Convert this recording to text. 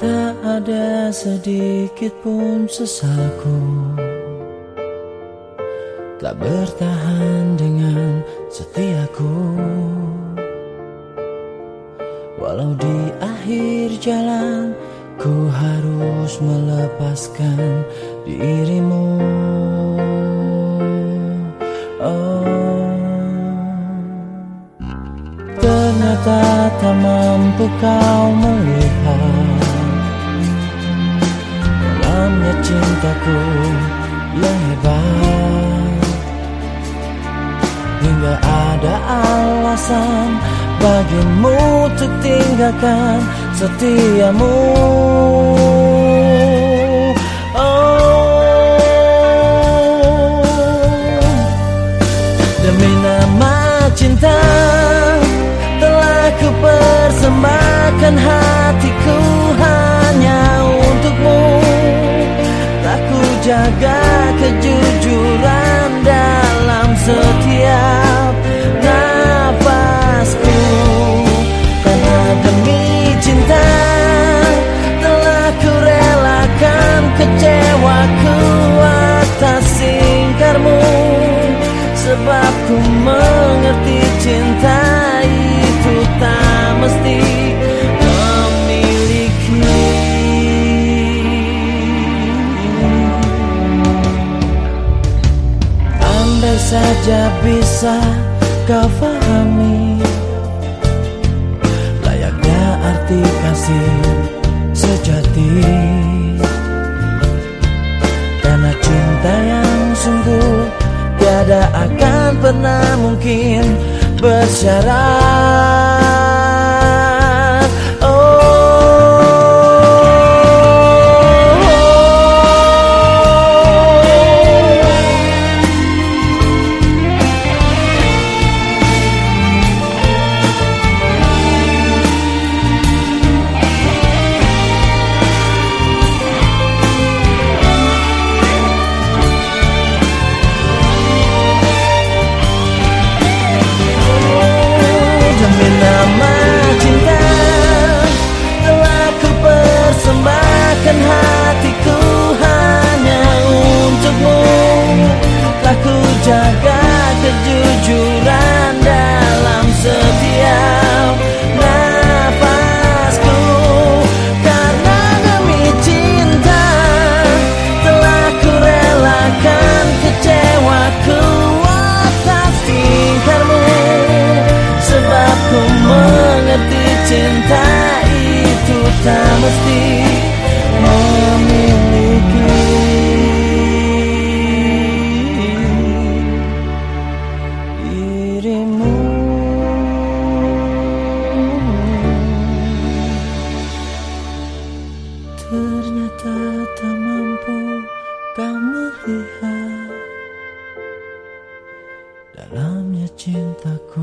ada sedikit pun sesalku Tak bertahan dengan setiaku. Walau di akhir jalan Ku harus melepaskan dirimu. Oh. Ternyata tak mampu kau melihat Dalamnya cintaku yang hebat Hingga ada alasan bagimu untuk tinggalkan setiamu jaga kejujuran dalam setiap nafasku. Karena demi cinta Telah ku relakan kecewaku atas singkarmu Sebab ku saja bisa kau fahami. Layaknya arti kasih sejati. Karena cinta yang sungguh Tiada akan pernah mungkin bersyarat kau melihat Dalamnya cintaku